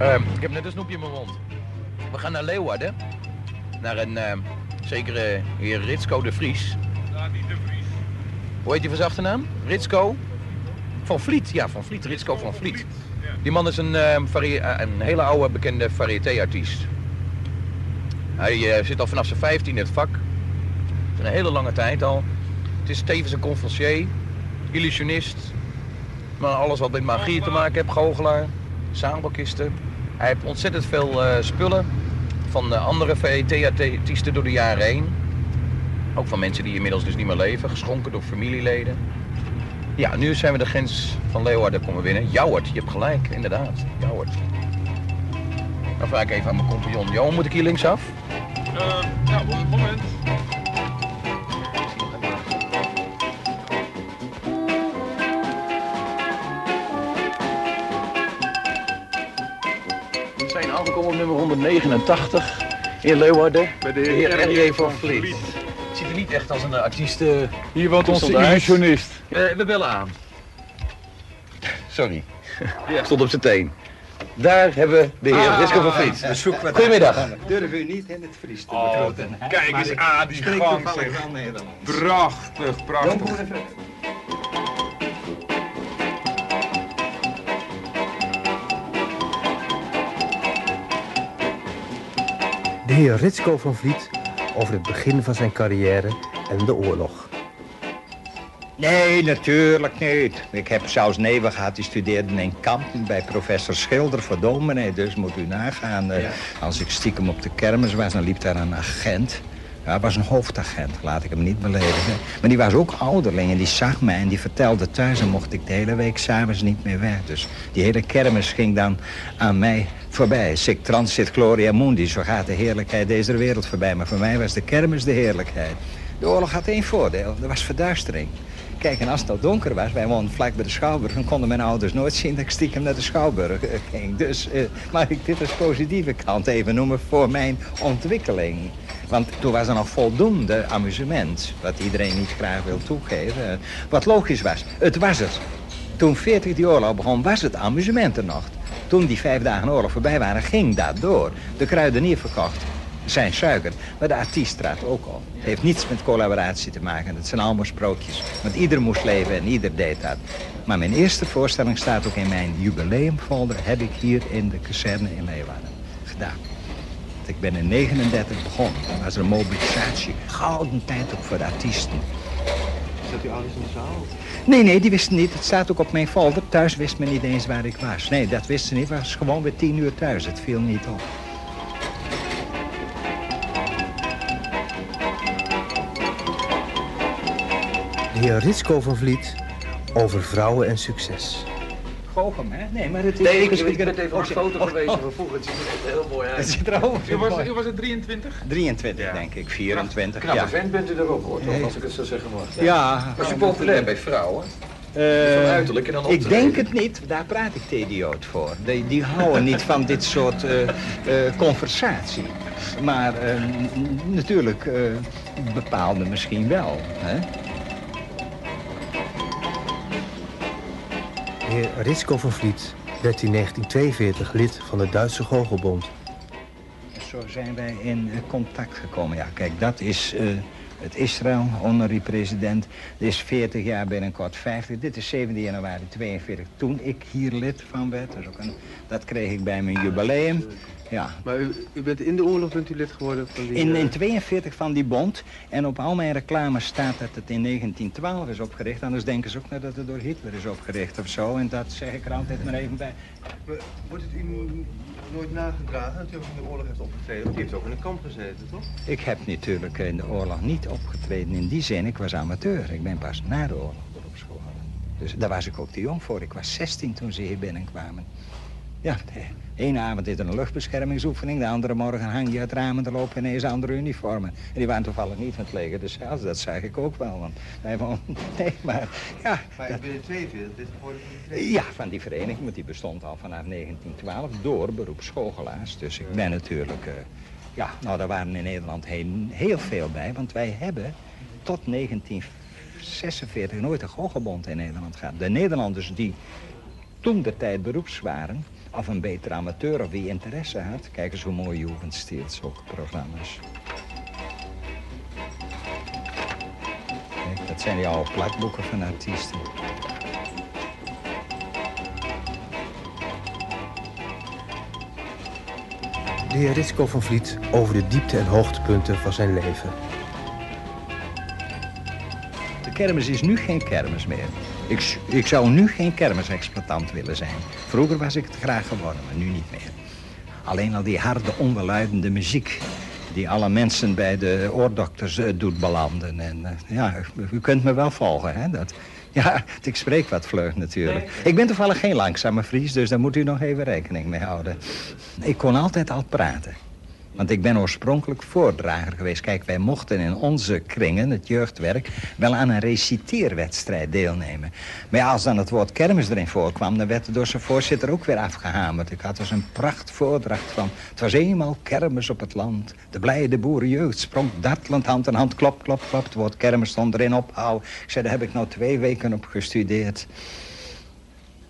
Ehm, ik heb net een snoepje in mijn mond. We gaan naar Leeuwarden. Naar een ehm, zekere heer Ritsko de Vries. Ja, niet de Vries. Hoe heet die van zijn achternaam? Ritsko? Van Vliet, ja, van Vliet. Ritsko van Vliet. Die man is een, ehm, eh, een hele oude bekende variété-artiest. Hij eh, zit al vanaf zijn 15 in het vak. Een hele lange tijd al. Het is tevens een conferencier, illusionist. Maar alles wat met magie te maken heeft, goochelaar, samenbalkisten. Hij heeft ontzettend veel eh, spullen van andere variété-artiesten door de jaren heen. Ook van mensen die inmiddels dus niet meer leven, geschonken door familieleden. Ja, nu zijn we de grens van Leeuwarden komen binnen. Jouwert, je hebt gelijk, inderdaad. Jouwert. Dan vraag ik even aan mijn compagnon. Johan, moet ik hier linksaf? Eh, ja, moment. 1989 in Leeuwarden. Bij de heer R.J. van Vliet. Ziet er niet echt als een eh, artiest... Eh, Hier wordt onze illusionist. Uh, we bellen aan. Sorry. Stond op zijn teen. Daar hebben we de heer ah, van Vliet. Goedemiddag. Durf u niet in het vries te oh. Kijk eens aan die ganzen. Prachtig, prachtig. Heer Ritsko van Vliet over het begin van zijn carrière en de oorlog. Nee, natuurlijk niet. Ik heb zelfs neven gehad, die studeerde in Kampen bij professor Schilder voor dominee. Dus moet u nagaan, eh, als ik stiekem op de kermis was, dan liep daar een agent. Ja, hij was een hoofdagent, laat ik hem niet beledigen. Maar die was ook ouderling en die zag mij en die vertelde thuis... en mocht ik de hele week s'avonds niet meer weg. Dus die hele kermis ging dan aan mij voorbij. Sic transit gloria mundi, zo gaat de heerlijkheid deze wereld voorbij. Maar voor mij was de kermis de heerlijkheid. De oorlog had één voordeel, dat was verduistering. Kijk, en als het nou donker was, wij woonden vlak bij de Schouwburg... dan konden mijn ouders nooit zien dat ik stiekem naar de Schouwburg eh, ging. Dus eh, mag ik dit als positieve kant even noemen voor mijn ontwikkeling. Want toen was er nog voldoende amusement, wat iedereen niet graag wil toegeven. Wat logisch was, het was het. Toen 40 die oorlog begon, was het amusement er nog. Toen die vijf dagen oorlog voorbij waren, ging dat door. De kruidenier verkocht zijn suiker, maar de artiest trad ook op. Het heeft niets met collaboratie te maken, het zijn allemaal sprookjes. Want ieder moest leven en ieder deed dat. Maar mijn eerste voorstelling staat ook in mijn jubileumfolder... heb ik hier in de kazerne in Leeuwarden gedaan. Ik ben in 39 begonnen. Dan was een mobilisatie. Gouden tijd ook voor de artiesten. Zat uw ouders in de zaal? Nee, nee, die wisten niet. Het staat ook op mijn folder. Thuis wist men niet eens waar ik was. Nee, dat wisten ze niet. Ik was gewoon weer tien uur thuis. Het viel niet op. De heer Ritsko van Vliet over vrouwen en succes. Goochem, hè? Nee, maar het is... Nee, ik, het is- ik ben even op Oh, een foto oh, geweest oh, van vroeger. Het ziet er echt heel mooi Het uit. zit er over. U was, u was het 23? 23, Ja. denk ik. 24, Knappe ja. vent bent u er ook hoor, toch, als ik het zo zeggen mag. Ja. Was u populair bij vrouwen? Eh, uiterlijk en dan ik denk het niet, daar praat ik de idioot voor. Die, die houden niet van dit soort eh, eh, conversatie. Maar eh, natuurlijk, eh bepaalde misschien wel. Hè? Heer Ritsko van Vliet werd in 1942 lid van de Duitse Goochelbond. Zo zijn wij in eh, contact gekomen. Ja, kijk, dat is eh, het Israël, honorary president. Dit is 40 jaar binnenkort 50. Dit is 17 januari 42, toen ik hier lid van werd. Ook een, dat kreeg ik bij mijn jubileum. Ja, Maar u, u bent in de oorlog bent u lid geworden van die... in, eh, in 42 van die bond. En op al mijn reclames staat dat het in 1912 is opgericht. Anders denken ze ook net dat het door Hitler is opgericht of zo. En dat zeg ik er altijd maar even bij. maar Wordt het u nooit nagedragen dat u ook in de oorlog heeft opgetreden? Want u heeft ook in een kamp gezeten, toch? Ik heb natuurlijk in de oorlog niet opgetreden in die zin. Ik was amateur. Ik ben pas na de oorlog beroeps geworden. Dus daar was ik ook te jong voor. Ik was 16 toen ze hier binnenkwamen. Ja, ene avond is er een luchtbeschermingsoefening. De andere morgen hang je uit ramen te lopen ineens andere uniformen. En die waren toevallig niet van het leger. Dus ja, dat zag ik ook wel. Want wij woonden... Nee, maar ja... Maar dat- in 42 lid geworden van die vereniging. ja, van die vereniging, want die bestond al vanaf 1912 door beroepsschooljelaars. Dus ik ben natuurlijk, eh, ja, nou daar waren in Nederland heel, heel veel bij. Want wij hebben tot 1946 nooit een goochelbond in Nederland gehad. De Nederlanders die toen de tijd beroeps waren, Of een betere amateur of wie interesse had. Kijk eens hoe mooi Juven steelt, zulke programma's. Kijk, dat zijn die oude plakboeken van artiesten. De heer Ritsko van Vliet over de diepte- en hoogtepunten van zijn leven. De kermis is nu geen kermis meer. Ik, ik zou nu geen kermisexploitant willen zijn. Vroeger was ik het graag geworden, maar nu niet meer. Alleen al die harde, onbeluidende muziek... die alle mensen bij de oordokters eh, doet belanden. En eh, ja, u kunt me wel volgen, hè? Dat, ja, ik spreek wat vleug natuurlijk. Ik ben toevallig geen langzame Fries, dus daar moet u nog even rekening mee houden. Ik kon altijd al praten. Want ik ben oorspronkelijk voordrager geweest. Kijk, wij mochten in onze kringen, het jeugdwerk... wel aan een reciteerwedstrijd deelnemen. Maar ja, als dan het woord kermis erin voorkwam... dan werd het door zijn voorzitter ook weer afgehamerd. Ik had dus een pracht voordracht van... het was eenmaal kermis op het land. De blijde boerenjeugd sprong dartelend hand in hand. Klop, klop, klop. Het woord kermis stond erin ophouden. Ik zei, daar heb ik nou twee weken op gestudeerd.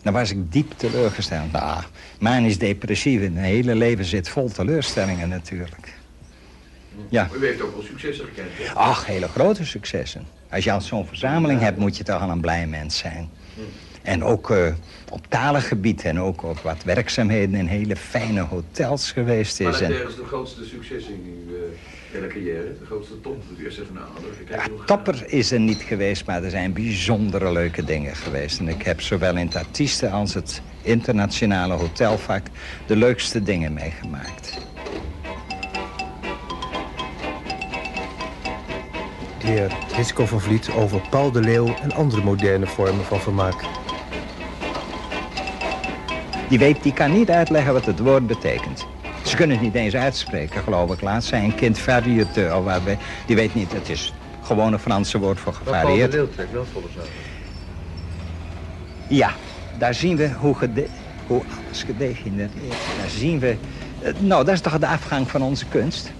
Dan was ik diep teleurgesteld. Nou, man is depressief en het hele leven zit vol teleurstellingen natuurlijk. Ja. U heeft ook wel successen gekend. hè? Ach, hele grote successen. Als je al zo'n verzameling hebt, moet je toch al een blij mens zijn. En ook eh, op talig gebied en ook op wat werkzaamheden in hele fijne hotels geweest is. En, ergens de grootste succes in uw hele carrière? De grootste top? Dat u eerst even ja, topper is er niet geweest, maar er zijn bijzondere leuke dingen geweest. En ik heb zowel in het artiesten als het internationale hotelvak de leukste dingen meegemaakt. De heer Ritsko van Vliet over Paul de Leeuw en andere moderne vormen van vermaak. Die weet, die kan niet uitleggen wat het woord betekent. Ze kunnen het niet eens uitspreken, geloof ik. Laatst zei een kind variëte, of wat, we- die weet niet, het is gewoon een Franse woord voor gevarieerd. Wel volle zaal. Ja, daar zien we hoe, gede hoe alles gedegenereerd is. Daar zien we... eh, Nou, dat is toch de afgang van onze kunst?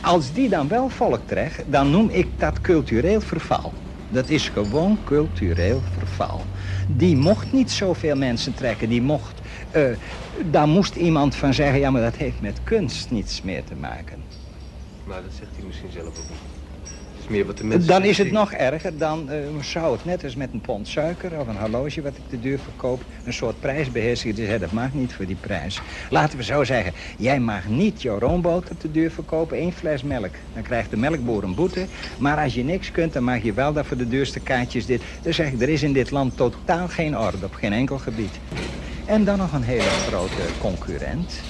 Als die dan wel volk trekt, dan noem ik dat cultureel verval. Dat is gewoon cultureel verval. Die mocht niet zoveel mensen trekken, die mocht... eh, daar moest iemand van zeggen, ja, maar dat heeft met kunst niets meer te maken. Maar dat zegt hij misschien zelf ook niet. Het is meer wat de mensen Dan is het zien. nog erger, dan eh, zou het net als met een pond suiker of een horloge wat ik te duur verkoop, een soort prijsbeheerser. Die zegt, dat mag niet voor die prijs. Laten we zo zeggen, jij mag niet jouw roomboter te duur verkopen, één fles melk. Dan krijgt de melkboer een boete. Maar als je niks kunt, dan mag je wel dat voor de duurste kaartjes dit. Dan zeg ik, er is in dit land totaal geen orde op geen enkel gebied. En dan nog een hele grote concurrent.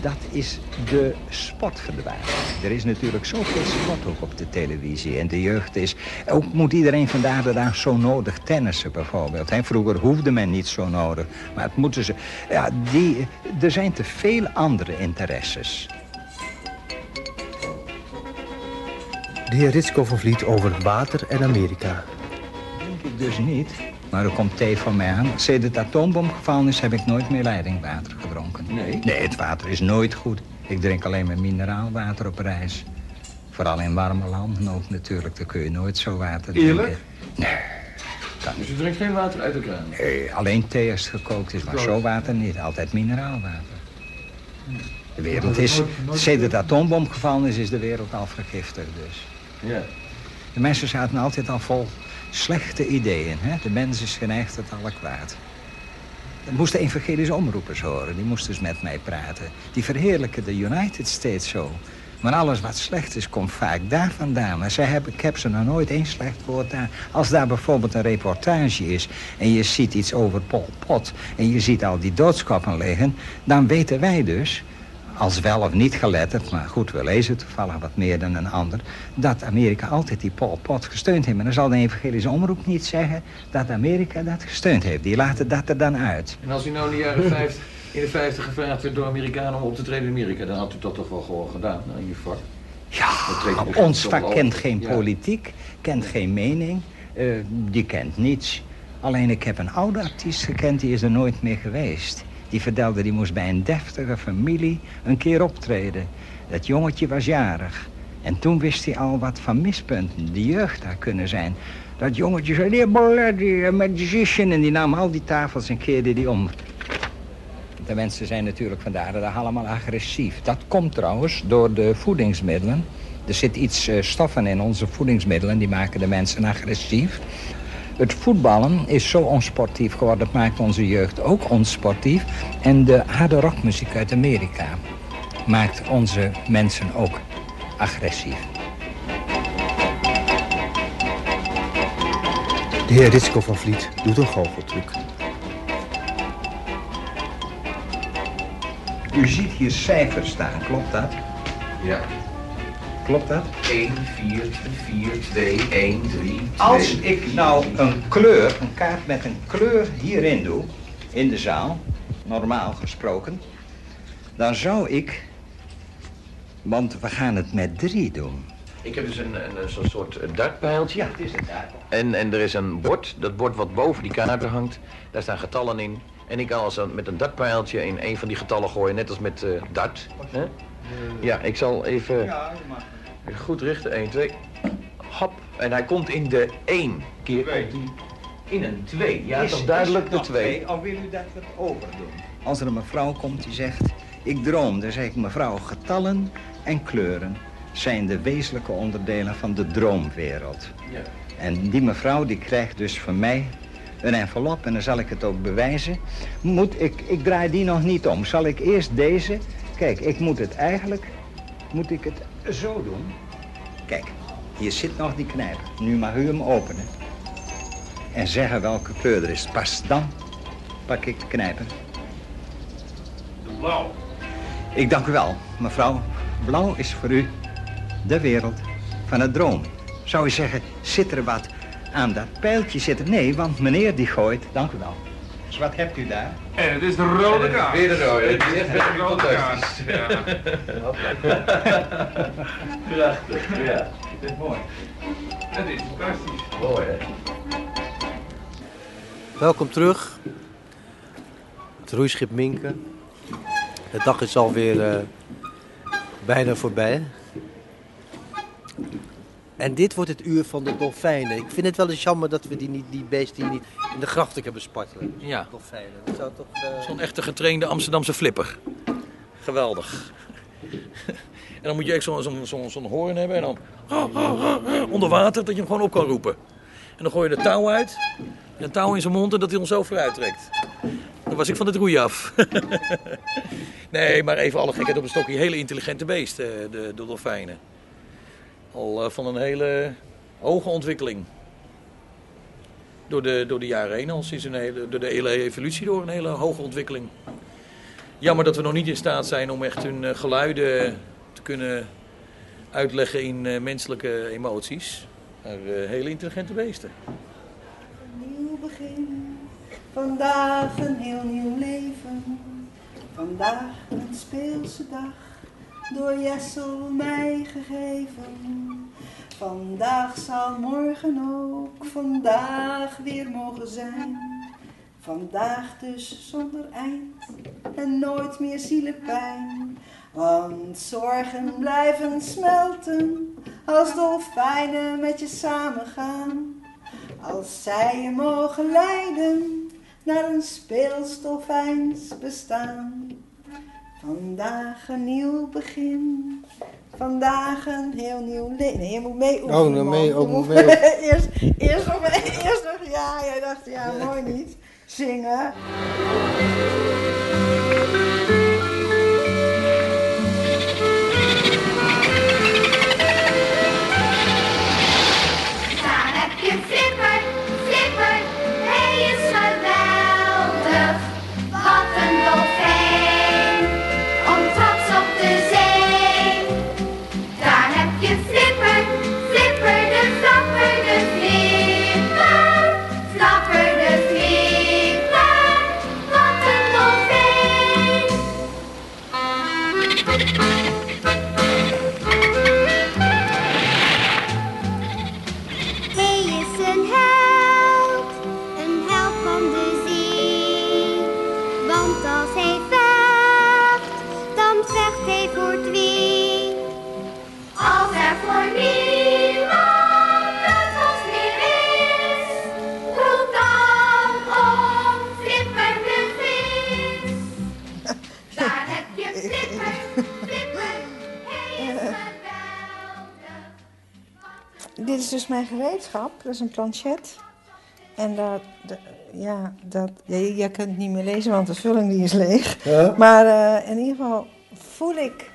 Dat is de sportverdwaling. Er is natuurlijk zoveel sport ook op de televisie. En de jeugd is... Ook moet iedereen vandaag de dag zo nodig tennissen bijvoorbeeld. hè. Vroeger hoefde men niet zo nodig. Maar het moeten ze... Ja, die, er zijn te veel andere interesses. De heer Ritsko van Vliet over water en Amerika. Denk ik dus niet. Maar er komt thee van mij aan. Sinds het atoombom gevallen is, heb ik nooit meer leidingwater gedronken. Nee? Nee, het water is nooit goed. Ik drink alleen maar mineraalwater op reis. Vooral in warme landen ook natuurlijk. Daar kun je nooit zo water drinken. Eerlijk? Nee. Dus u drinkt geen water uit de kraan? Nee, alleen thee als het gekookt is, maar zo water niet. Altijd mineraalwater. De wereld is... Sinds het atoombom gevallen is, is de wereld al vergiftigd dus. Ja. De mensen zaten altijd al vol slechte ideeën. Hè? De mens is geneigd tot alle kwaad. Dat moesten evangelische omroepers horen. Die moesten eens met mij praten. Die verheerlijken de United States zo. Maar alles wat slecht is, komt vaak daar vandaan. Maar zij hebben, ik heb ze nog nooit één slecht woord daar. Als daar bijvoorbeeld een reportage is... en je ziet iets over Pol Pot... en je ziet al die doodskoppen liggen... dan weten wij dus als wel of niet geletterd, maar goed, we lezen toevallig wat meer dan een ander, dat Amerika altijd die Pol Pot gesteund heeft. Maar dan zal de evangelische omroep niet zeggen dat Amerika dat gesteund heeft. Die laten dat er dan uit. En als u nou in de jaren 50, in de 50 gevraagd werd door Amerikanen om op te treden in Amerika, dan had u dat toch wel gewoon gedaan nou, in uw vak? Ja, ons vak kent geen Ja. politiek, kent geen mening, eh, die kent niets. Alleen ik heb een oude artiest gekend, die is er nooit meer geweest. Die vertelde, die moest bij een deftige familie een keer optreden. Dat jongetje was jarig. En toen wist hij al wat van mispunten, de jeugd daar kunnen zijn. Dat jongetje zei, die Boletti, a magician. En die nam al die tafels en keerde die om. De mensen zijn natuurlijk vandaag dag allemaal agressief. Dat komt trouwens door de voedingsmiddelen. Er zit iets eh, stoffen in onze voedingsmiddelen, die maken de mensen agressief. Het voetballen is zo onsportief geworden, dat maakt onze jeugd ook onsportief. En de harde rockmuziek uit Amerika maakt onze mensen ook agressief. De heer Ritsko van Vliet doet een goocheltruc. U ziet hier cijfers staan, klopt dat? Ja. Klopt dat? 1, 4, 4, 2, 1, 3, Als ik nou een kleur, een kaart met een kleur hierin doe, in de zaal, normaal gesproken, dan zou ik, want we gaan het met drie doen. Ik heb dus een, een, een zo'n soort dartpijltje. het is het daar. En, en er is een bord, dat bord wat boven die kaarten hangt, daar staan getallen in. En ik kan als een, met een dartpijltje in een van die getallen gooien, net als met eh, dart. Hè? Ja, ik zal even Ja, je mag. Goed richten. 1, 2. Hop. En hij komt in de 1 keer Twee. hij in een 2. Ja, Is- dat is duidelijk is de het nog 2. twee, Of wil u dat we het overdoen? Als er een mevrouw komt die zegt, ik droom, dan zeg ik mevrouw, getallen en kleuren zijn de wezenlijke onderdelen van de droomwereld. Ja. En die mevrouw die krijgt dus van mij een envelop en dan zal ik het ook bewijzen. Moet ik, ik draai die nog niet om. Zal ik eerst deze? Kijk, ik moet het eigenlijk, moet ik het zo doen. Kijk, hier zit nog die knijper. Nu mag u hem openen. En zeggen welke kleur er is. Pas dan pak ik de knijper. Blauw. Ik dank u wel, mevrouw. Blauw is voor u de wereld van het dromen. Zou u zeggen, zit er wat aan dat pijltje zitten? Nee, want meneer die gooit. Dank u wel. Dus wat hebt u daar? En het is de rode kaart. Weer de rode. Het is de echt rode fantastisch. kaart. Ja. Prachtig, ja. Dit is mooi. Het is fantastisch. Mooi, hè? Welkom terug. Het roeischip Minken. De dag is alweer eh bijna voorbij. En dit wordt het uur van de dolfijnen. Ik vind het wel eens jammer dat we die, niet, die beesten hier niet in de grachten kunnen spartelen. Ja. Dolfijnen. Dat zou toch... eh, Zo'n echte getrainde Amsterdamse flipper. Geweldig. En dan moet je echt zo'n zo'n zo'n zo'n hoorn hebben en dan onder water dat je hem gewoon op kan roepen. En dan gooi je de touw uit, en een touw in zijn mond en dat hij ons zo vooruit trekt. Dan was ik van het roeien af. nee, maar even alle gekheid op een stokje. Hele intelligente beesten, de, de dolfijnen. Al eh, van een hele hoge ontwikkeling. Door de, door de jaren heen, al sinds een hele, door de hele evolutie door een hele hoge ontwikkeling. Jammer dat we nog niet in staat zijn om echt hun eh, geluiden te kunnen uitleggen in eh, menselijke emoties. Maar hele intelligente beesten. nieuw begin. Vandaag een heel nieuw leven. Vandaag een speelse dag. Door Jessel mij gegeven. Vandaag zal morgen ook vandaag weer mogen zijn. Vandaag dus zonder eind en nooit meer zielepijn. Want zorgen blijven smelten als dolfijnen met je samengaan. Als zij je mogen leiden naar een speelsdolfijns bestaan. Vandaag een nieuw begin. Vandaag een heel nieuw leven. Nee, je moet mee oefenen. Oh, nou, mee- man. oh, Je moet moet mee eerst, eerst nog mee. Eerst nog, ja, jij dacht, ja, mooi niet. Zingen. Dat is een planchet. En dat, de- ja, dat, je, je kunt het niet meer lezen, want de vulling die is leeg. Ja. Maar eh, in ieder geval voel ik...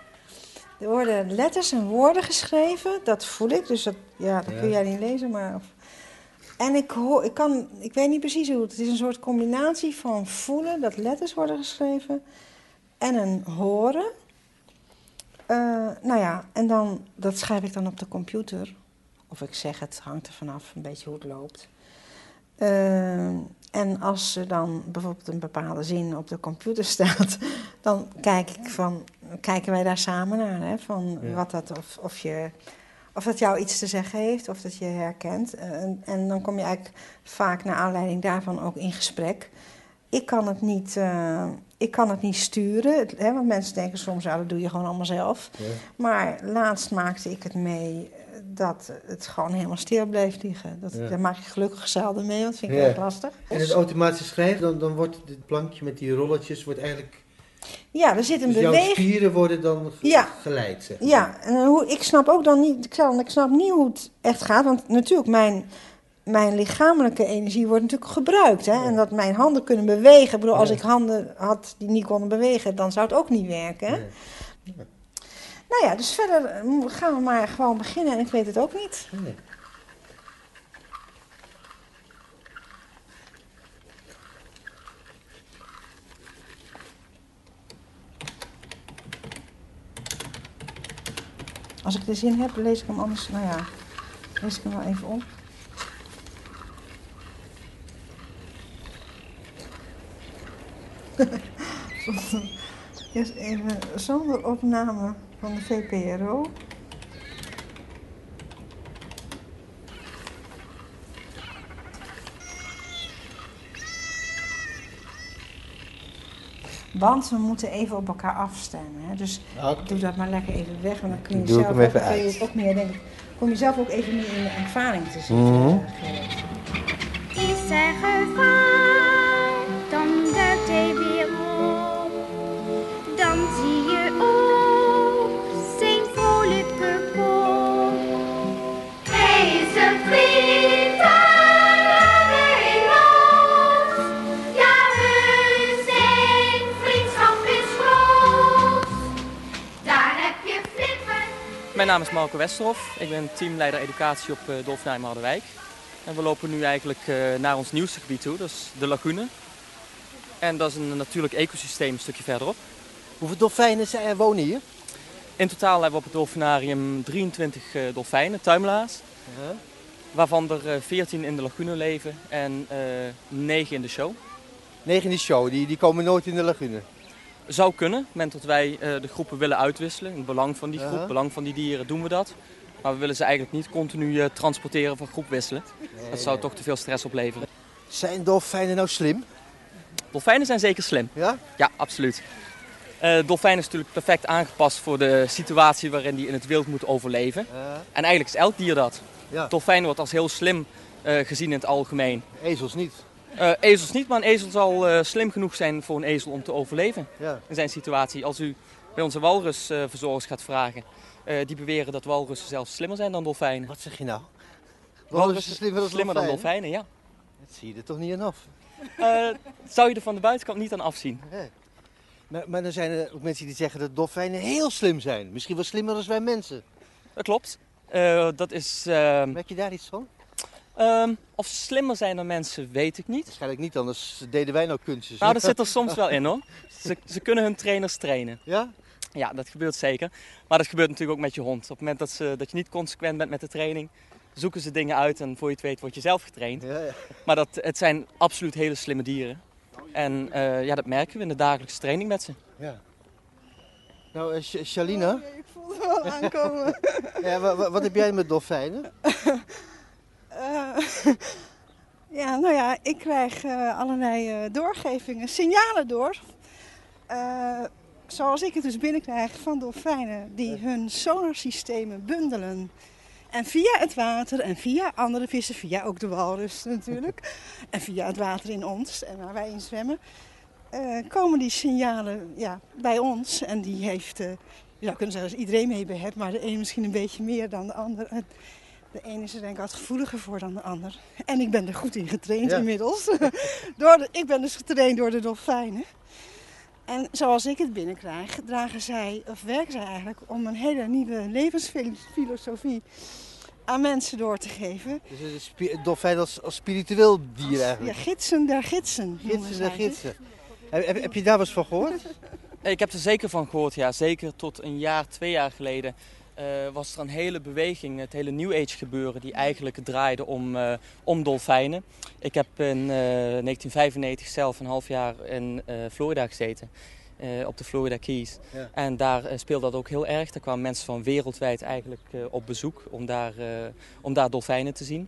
Er worden letters en woorden geschreven. Dat voel ik. Dus dat, ja, dat Ja. kun jij niet lezen, maar... En ik, hoor, ik, kan, ik weet niet precies hoe het Het is een soort combinatie van voelen, dat letters worden geschreven, en een horen. Eh, nou ja, en dan, dat schrijf ik dan op de computer. Of ik zeg het, hangt er vanaf een beetje hoe het loopt. Eh, en als er dan bijvoorbeeld een bepaalde zin op de computer staat, dan kijk ik van, kijken wij daar samen naar. Hè, van Ja. wat dat, of, of, je, of dat jou iets te zeggen heeft, of dat je herkent. Eh, En, en dan kom je eigenlijk vaak naar aanleiding daarvan ook in gesprek. Ik kan het niet, eh, ik kan het niet sturen, het- hè, want mensen denken soms, ja, dat doe je gewoon allemaal zelf. Ja. Maar laatst maakte ik het mee dat het gewoon helemaal stil bleef liggen. Dat, Ja. Daar maak ik gelukkig zelden mee, want dat vind ik Ja. erg lastig. En het automatisch schrijven, dan, dan wordt dit plankje met die rolletjes wordt eigenlijk... Ja, er zit een Dus jouw beweging. spieren worden dan Ja. geleid, zeg maar. Ja, en hoe, ik snap ook dan niet, ik, zal- ik snap niet hoe het echt gaat. Want natuurlijk, mijn, mijn lichamelijke energie wordt natuurlijk gebruikt. Hè? En dat mijn handen kunnen bewegen. Ik bedoel, als Ja. ik handen had die niet konden bewegen, dan zou het ook niet werken. Hè? Nou ja, dus verder eh, gaan we maar gewoon beginnen. En ik weet het ook niet. Nee. Als ik de zin heb, lees ik hem anders. Nou ja, lees ik hem wel even op. Eerst even zonder opname van de VPRO. Want we moeten even op elkaar afstemmen. Hè? Dus Oké. doe dat maar lekker even weg. Want dan kun je Doe ik zelf hem ook, kun je meer, denk ik, kom je zelf ook even meer in de ervaring te zitten. Mhm. Is er Mijn naam is Marco Westerhof. Ik ben teamleider educatie op uh, Dolfinheim Harderwijk. En we lopen nu eigenlijk eh, naar ons nieuwste gebied toe, dat is de lagune. En dat is een natuurlijk ecosysteem een stukje verderop. Hoeveel dolfijnen zijn er wonen hier? In totaal hebben we op het dolfinarium 23 eh, dolfijnen, tuimelaars. Waarvan er eh, 14 in de lagune leven en eh 9 in de show. Negen in die show, die, die komen nooit in de lagune. Zou kunnen, op het moment dat wij eh, de groepen willen uitwisselen. In het belang van die groep, Ja. belang van die dieren doen we dat. Maar we willen ze eigenlijk niet continu eh, transporteren van groep wisselen. Dat zou toch te veel stress opleveren. Zijn dolfijnen nou slim? Dolfijnen zijn zeker slim. Ja? Ja, absoluut. Eh dolfijn is natuurlijk perfect aangepast voor de situatie waarin die in het wild moet overleven. En eigenlijk is elk dier dat. Ja. Dolfijn wordt als heel slim gezien in het algemeen. Ezels niet. Eh, ezels niet, maar een ezel zal eh, slim genoeg zijn voor een ezel om te overleven Ja. in zijn situatie. Als u bij onze walrusverzorgers gaat vragen, eh, die beweren dat walrussen zelfs slimmer zijn dan dolfijnen. Wat zeg je nou? Walrussen slimmer dan slimmer dan dolfijnen? ja. Dat zie je er toch niet aan af. Eh, zou je er van de buitenkant niet aan afzien. Nee. Maar, maar dan zijn er ook mensen die zeggen dat dolfijnen heel slim zijn. Misschien wel slimmer dan wij mensen. Dat klopt. Eh, dat is... ehm, Merk je daar iets van? Ehm, of ze slimmer zijn dan mensen, weet ik niet. Waarschijnlijk niet, anders deden wij nou kunstjes. Nou, dat zit er soms wel in hoor. Ze, ze kunnen hun trainers trainen. Ja? Ja, dat gebeurt zeker. Maar dat gebeurt natuurlijk ook met je hond. Op het moment dat, ze, dat je niet consequent bent met de training, zoeken ze dingen uit en voor je het weet word je zelf getraind. Ja, ja. Maar dat, het zijn absoluut hele slimme dieren. En eh, ja, dat merken we in de dagelijkse training met ze. ja. Nou, Sh- Shalina, Ik voelde wel aankomen. ja, wa- wa- wat heb jij met dolfijnen? Eh, ja, nou ja, ik krijg eh, allerlei eh, doorgevingen, signalen door. Zoals ik het dus binnenkrijg van dolfijnen die hun sonarsystemen bundelen. En via het water en via andere vissen, via ook de walrus natuurlijk. en via het water in ons en waar wij in zwemmen. komen die signalen ja, bij ons. En die heeft, je zou kunnen zeggen, dat iedereen mee bij hebt, maar de een misschien een beetje meer dan de ander. De ene is er denk ik wat gevoeliger voor dan de ander. En ik ben er goed in getraind Ja. inmiddels. door de, ik ben dus getraind door de dolfijnen. En zoals ik het binnenkrijg, dragen zij, of werken zij eigenlijk om een hele nieuwe levensfilosofie aan mensen door te geven. Dus het dolfijn als, als spiritueel dier Ja, eigenlijk. gidsen der gidsen. Gidsen zich. gidsen. Heb, heb, heb je daar wat van gehoord? Ik heb er zeker van gehoord, ja. Zeker tot een jaar, twee jaar geleden eh, was er een hele beweging, het hele New Age gebeuren, die eigenlijk draaide om, eh, om dolfijnen. Ik heb in eh, 1995 zelf een half jaar in eh, Florida gezeten. eh, op de Florida Keys. Ja. En daar eh, speelde dat ook heel erg. Daar kwamen mensen van wereldwijd eigenlijk eh, op bezoek om daar, eh, om daar dolfijnen te zien.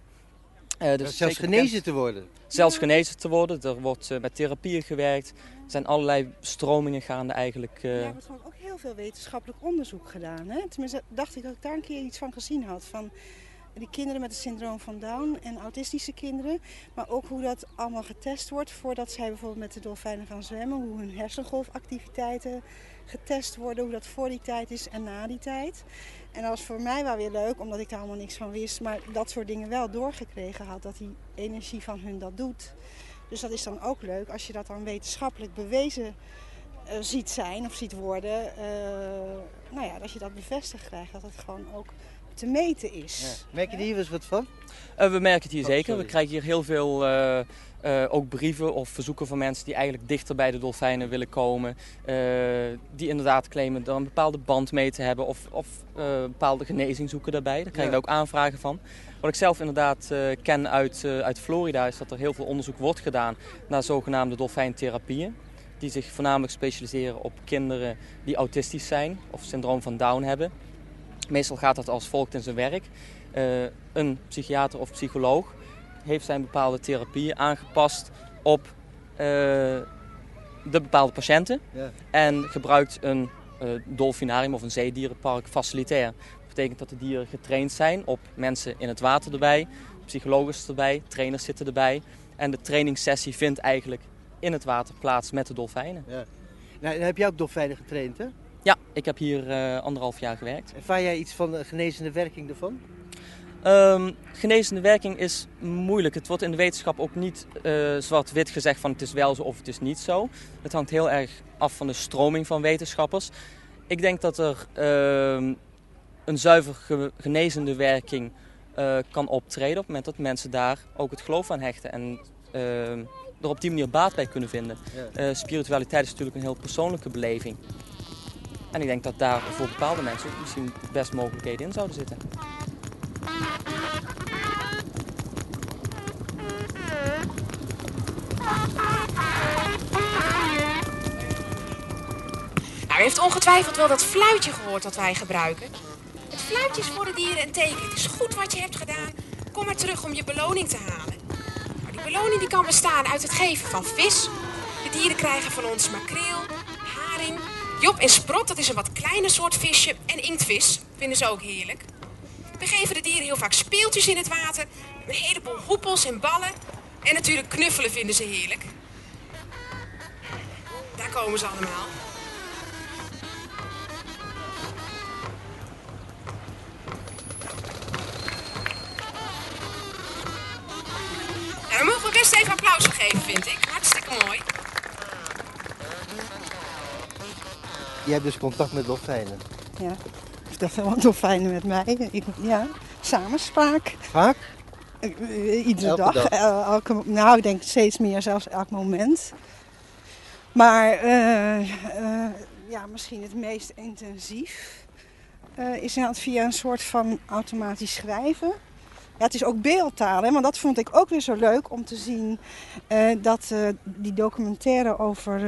Eh, dus zelfs genezen bekend- te worden. Zelfs genezen te worden. Er wordt eh, met therapieën gewerkt. Er zijn allerlei stromingen gaande eigenlijk. eh, Ja, er wordt gewoon ook heel veel wetenschappelijk onderzoek gedaan. Hè? Tenminste, dacht ik dat ik daar een keer iets van gezien had. Van die kinderen met het syndroom van Down en autistische kinderen. Maar ook hoe dat allemaal getest wordt voordat zij bijvoorbeeld met de dolfijnen gaan zwemmen. Hoe hun hersengolfactiviteiten getest worden. Hoe dat voor die tijd is en na die tijd. En dat was voor mij wel weer leuk, omdat ik daar allemaal niks van wist. Maar dat soort dingen wel doorgekregen had. Dat die energie van hun dat doet. Dus dat is dan ook leuk als je dat dan wetenschappelijk bewezen eh, ziet zijn of ziet worden. eh, nou ja, dat je dat bevestigd krijgt. Dat het gewoon ook te meten is. Merk je er hier eens wat van? Eh, we merken het hier Oh, zeker. sorry. We krijgen hier heel veel eh, eh, ook brieven of verzoeken van mensen die eigenlijk dichter bij de dolfijnen willen komen. eh, die inderdaad claimen er een bepaalde band mee te hebben of, of eh, bepaalde genezing zoeken daarbij. Daar krijgen Ja. we ook aanvragen van. Wat ik zelf inderdaad eh, ken uit, eh, uit Florida is dat er heel veel onderzoek wordt gedaan naar zogenaamde dolfijntherapieën. Die zich voornamelijk specialiseren op kinderen die autistisch zijn of syndroom van Down hebben. Meestal gaat dat als volgt in zijn werk. Eh, een psychiater of psycholoog heeft zijn bepaalde therapieën aangepast op eh, de bepaalde patiënten. Ja. En gebruikt een eh, dolfinarium of een zeedierenpark facilitair. Dat betekent dat de dieren getraind zijn op mensen in het water erbij, psychologen erbij, trainers zitten erbij. En de trainingssessie vindt eigenlijk in het water plaats met de dolfijnen. Ja. Nou, heb jij ook dolfijnen getraind, hè? Ja, ik heb hier eh, anderhalf jaar gewerkt. Ervaar jij iets van de genezende werking ervan? Ehm, genezende werking is moeilijk. Het wordt in de wetenschap ook niet eh, zwart-wit gezegd van het is wel zo of het is niet zo. Het hangt heel erg af van de stroming van wetenschappers. Ik denk dat er ehm, een zuiver ge- genezende werking eh, kan optreden op het moment dat mensen daar ook het geloof aan hechten en ehm, er op die manier baat bij kunnen vinden. Spiritualiteit is natuurlijk een heel persoonlijke beleving. En ik denk dat daar voor bepaalde mensen misschien best mogelijkheden in zouden zitten. Nou, u heeft ongetwijfeld wel dat fluitje gehoord dat wij gebruiken. Het fluitje is voor de dieren een teken. Het is goed wat je hebt gedaan. Kom maar terug om je beloning te halen. Nou, die beloning die kan bestaan uit het geven van vis. De dieren krijgen van ons makreel, job en sprot. Dat is een wat kleiner soort visje. En inktvis. Vinden ze ook heerlijk. We geven de dieren heel vaak speeltjes in het water. Een heleboel hoepels en ballen. En natuurlijk knuffelen vinden ze heerlijk. Daar komen ze allemaal. Nou, dan mogen we best even applaus geven, vind ik. Hartstikke mooi. Je hebt dus contact met dolfijnen. Ja. Dat wel dolfijnen met mij. Ik, ja, samenspraak. Vaak? Eh, Iedere Elke dag. dag? eh, elke, nou, ik denk steeds meer, zelfs elk moment. Maar eh, ja, misschien het meest intensief is inderdaad via een soort van automatisch schrijven. Ja, het is ook beeldtaal, hè, want dat vond ik ook weer zo leuk om te zien dat die documentaire over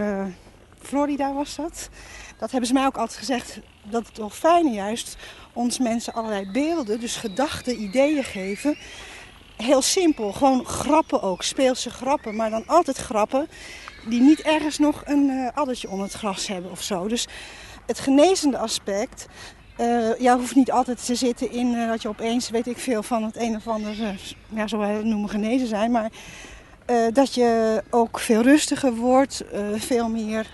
Florida was dat. Dat hebben ze mij ook altijd gezegd, dat dolfijnen juist ons mensen allerlei beelden, dus gedachten, ideeën geven. Heel simpel, gewoon grappen ook, speelse grappen, maar dan altijd grappen die niet ergens nog een eh addertje onder het gras hebben of zo. Dus het genezende aspect, eh, ja, hoeft niet altijd te zitten in eh, dat je opeens, weet ik veel, van het een of ander, ja, zo het noemen, genezen zijn. Maar dat je ook veel rustiger wordt, veel meer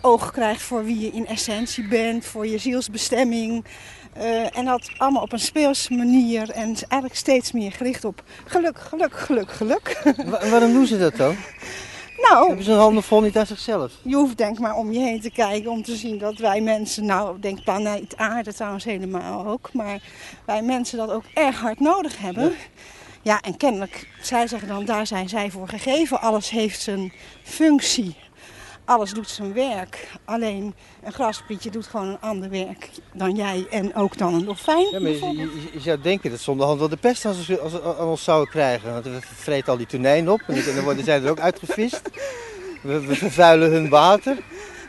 oog krijgt voor wie je in essentie bent, voor je zielsbestemming. Eh, en dat allemaal op een speelse manier en eigenlijk steeds meer gericht op geluk, geluk, geluk, geluk. Wa- waarom doen ze dat dan? Nou, Hebben ze een handen vol niet aan zichzelf? je hoeft denk maar om je heen te kijken om te zien dat wij mensen, nou denk planeet aarde trouwens helemaal ook, maar wij mensen dat ook erg hard nodig hebben. Ja, en kennelijk, zij zeggen dan, daar zijn zij voor gegeven. Alles heeft zijn functie. Alles doet zijn werk. Alleen een grasprietje doet gewoon een ander werk dan jij en ook dan een dolfijn. Ja, maar je, je- je- je zou denken dat zonder hand wel de pest aan, ons zouden krijgen. Want we vreten al die tonijn op en dan worden zij er ook uitgevist. We, we vervuilen hun water.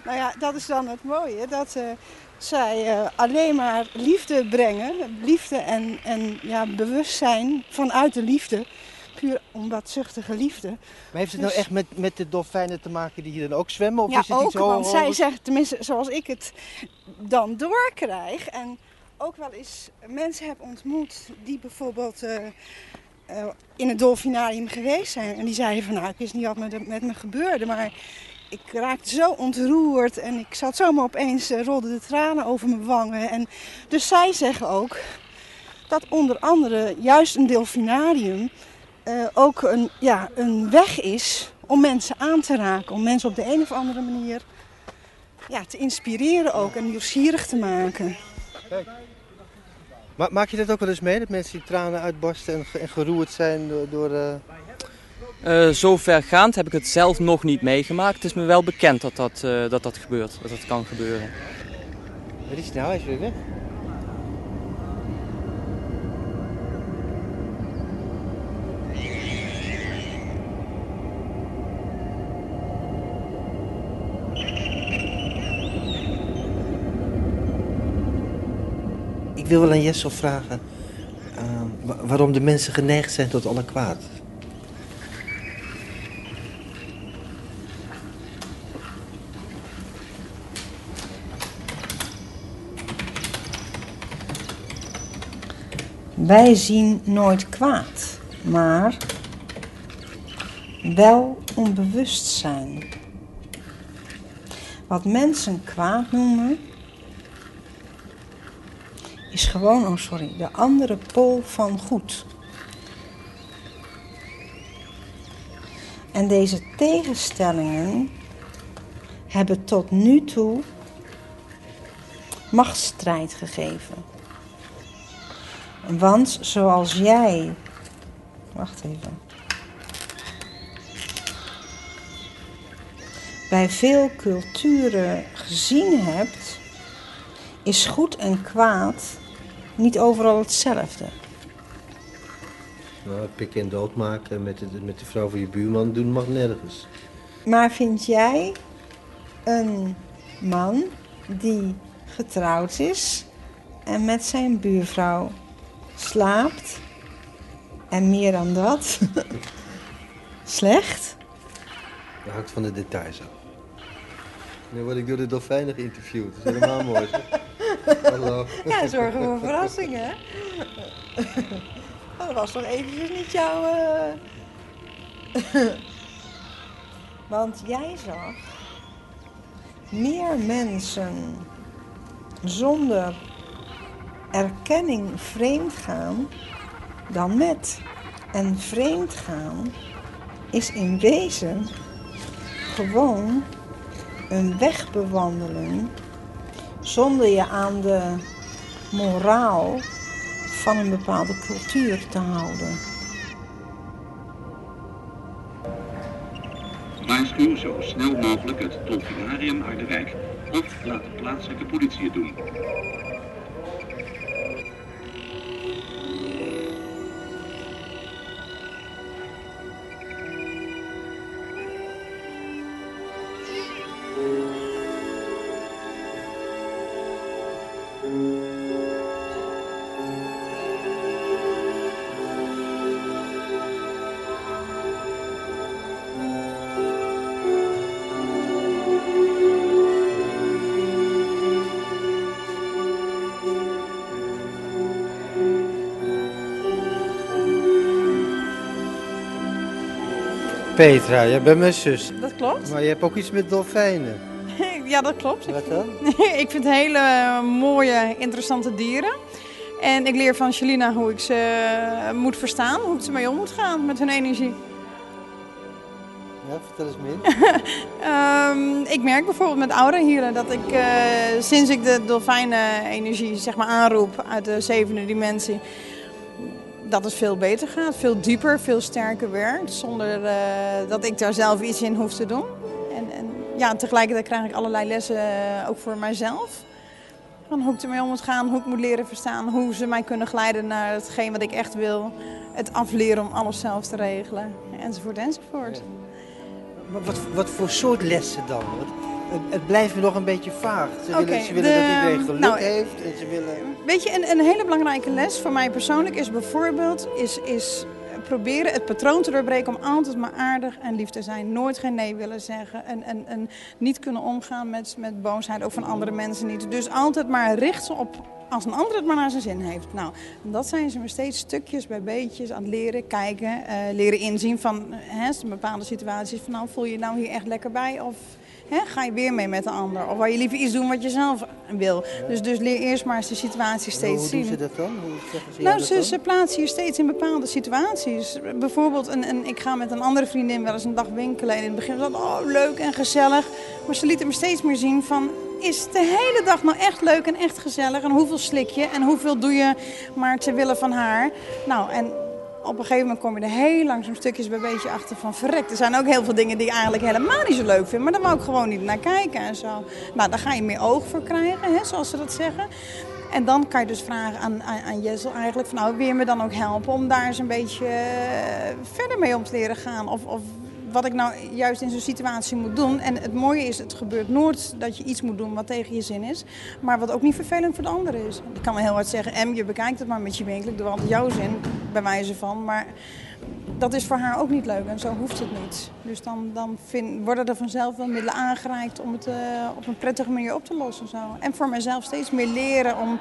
Nou ja, dat is dan het mooie. Dat eh, zij eh, alleen maar liefde brengen. Liefde en, en ja, bewustzijn vanuit de liefde. Puur onbaatzuchtige liefde. Maar heeft het Dus- nou echt met, met de dolfijnen te maken die hier dan ook zwemmen? Of ja, is het ook, iets want zij zeggen, tenminste zoals ik het dan doorkrijg. En ook wel eens mensen heb ontmoet die bijvoorbeeld eh, eh, in het dolfinarium geweest zijn. En die zeiden van nou, ik wist niet wat met, met me gebeurde. Maar ik raakte zo ontroerd en ik zat zomaar opeens, eh, rolden de tranen over mijn wangen. En dus zij zeggen ook dat onder andere juist een delfinarium eh, ook een, ja, een weg is om mensen aan te raken. Om mensen op de een of andere manier ja, te inspireren ook en nieuwsgierig te maken. Ma- maak je dat ook wel eens mee? Dat mensen die tranen uitbarsten en, ge- en geroerd zijn door... door eh, Eh zo vergaand heb ik het zelf nog niet meegemaakt. Het is me wel bekend dat dat, eh, dat, dat gebeurt, dat dat kan gebeuren. Wat is het nou? Hij is weer weg. Wil wel aan Jessel vragen eh, wa- waarom de mensen geneigd zijn tot alle kwaad. Wij zien nooit kwaad, maar wel onbewustzijn. Wat mensen kwaad noemen, gewoon, oh sorry, de andere pool van goed. En deze tegenstellingen hebben tot nu toe machtsstrijd gegeven. Want zoals jij. Wacht even. Bij veel culturen gezien hebt, is goed en kwaad niet overal hetzelfde. Nou, pikken en doodmaken met de, met de vrouw van je buurman doen mag nergens. Maar vind jij een man die getrouwd is en met zijn buurvrouw slaapt en meer dan dat slecht? Dat hangt van de details af. Nu word ik door de dolfijnen geïnterviewd. Dat is helemaal mooi. zeg. Hallo. Ja, zorgen voor verrassingen. hè? Oh, dat was toch eventjes niet jouw... eh, Want jij zag meer mensen zonder erkenning vreemd gaan dan met. En vreemd gaan is in wezen gewoon een weg bewandelen zonder je aan de moraal van een bepaalde cultuur te houden. Waarschuw zo snel mogelijk het dolfinarium Harderwijk of laat de plaatselijke politie het doen. Petra, jij bent mijn zus. Dat klopt. Maar je hebt ook iets met dolfijnen. ja, dat klopt. Wat dan? ik vind hele mooie, interessante dieren. En ik leer van Shalina hoe ik ze eh, moet verstaan, hoe ik ermee om moet gaan met hun energie. Ja, vertel eens meer. Ehm, ik merk bijvoorbeeld met Aura hier dat ik eh, sinds ik de dolfijnen-energie zeg maar, aanroep uit de zevende dimensie, dat het veel beter gaat, veel dieper, veel sterker werkt, zonder eh, dat ik daar zelf iets in hoef te doen. En, en ja, tegelijkertijd krijg ik allerlei lessen eh, ook voor mijzelf. Van hoe ik ermee om moet gaan, hoe ik moet leren verstaan, hoe ze mij kunnen geleiden naar hetgeen wat ik echt wil. Het afleren om alles zelf te regelen, enzovoort, enzovoort. Maar wat, wat voor soort lessen dan? Het, het blijft me nog een beetje vaag. Ze willen, ze willen de- dat iedereen geluk nou, heeft en ze willen... Weet je, een, een hele belangrijke les voor mij persoonlijk is bijvoorbeeld is, is proberen het patroon te doorbreken om altijd maar aardig en lief te zijn. Nooit geen nee willen zeggen en, en, en niet kunnen omgaan met, met boosheid, ook van andere mensen niet. Dus altijd maar richten op als een ander het maar naar zijn zin heeft. Nou, dat zijn ze me steeds stukjes bij beetjes aan het leren, kijken, eh, leren inzien van hè, bepaalde situaties. Van nou, voel je je nou hier echt lekker bij of hè, ga je weer mee met de ander? Of wil je liever iets doen wat je zelf wil? Dus, dus leer eerst maar eens de situatie hoe steeds hoe zien. doen ze dat dan? Hoe zeggen ze Nou, ze, dan? ze plaatsen je steeds in bepaalde situaties. Bijvoorbeeld, een, een, ik ga met een andere vriendin wel eens een dag winkelen. En in het begin was dat oh, leuk en gezellig. Maar ze lieten me steeds meer zien van... Is de hele dag nou echt leuk en echt gezellig? En hoeveel slik je? En hoeveel doe je maar ter wille van haar? Nou, en op een gegeven moment kom je er heel langzaam stukjes bij beetje achter van... Verrek, er zijn ook heel veel dingen die ik eigenlijk helemaal niet zo leuk vind. Maar daar wou ik gewoon niet naar kijken en zo. Nou, daar ga je meer oog voor krijgen, hè, zoals ze dat zeggen. En dan kan je dus vragen aan, aan, aan Jessel eigenlijk van nou, wil je me dan ook helpen om daar eens een beetje eh, verder mee om te leren gaan? Of, of wat ik nou juist in zo'n situatie moet doen. En het mooie is, het gebeurt nooit dat je iets moet doen wat tegen je zin is. Maar wat ook niet vervelend voor de ander is. Ik kan me heel hard zeggen, Em, je bekijkt het maar met je winkel. Ik doe altijd jouw zin, bij wijze van. Maar dat is voor haar ook niet leuk en zo hoeft het niet. Dus dan, dan vind, worden er vanzelf wel middelen aangereikt om het eh, op een prettige manier op te lossen. Zo. En voor mezelf steeds meer leren om,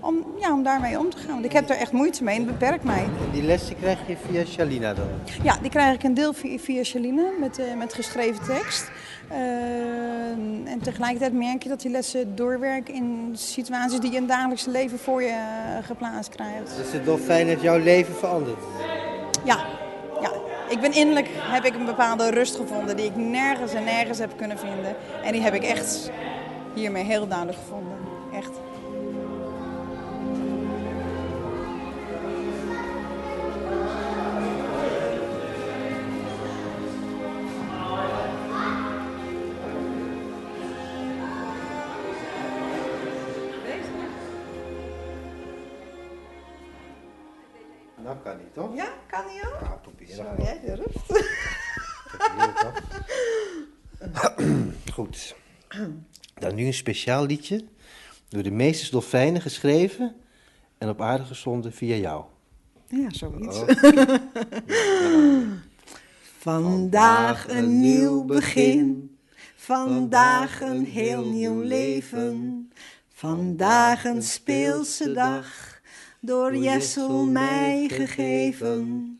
om, ja, om daarmee om te gaan. Want ik heb er echt moeite mee en het beperkt mij. En die lessen krijg je via Shalina dan? Ja, die krijg ik een deel via, via Shaline met, eh, met geschreven tekst. Eh, en tegelijkertijd merk je dat die lessen doorwerken in situaties die je in het dagelijkse leven voor je geplaatst krijgt. Dus de dolfijn heeft jouw leven veranderd? Ja, ja. Ik ben innerlijk heb ik een bepaalde rust gevonden die ik nergens en nergens heb kunnen vinden. En die heb ik echt hiermee heel duidelijk gevonden. Echt. Nou, probeer Zo, dan. jij durft. Goed. Dan nu een speciaal liedje. Door de meesters dolfijnen geschreven en op aarde gezonden via jou. Ja, zoiets. Oké. Vandaag een nieuw begin, vandaag een heel nieuw leven. Vandaag een speelse dag, door Jessel mij gegeven.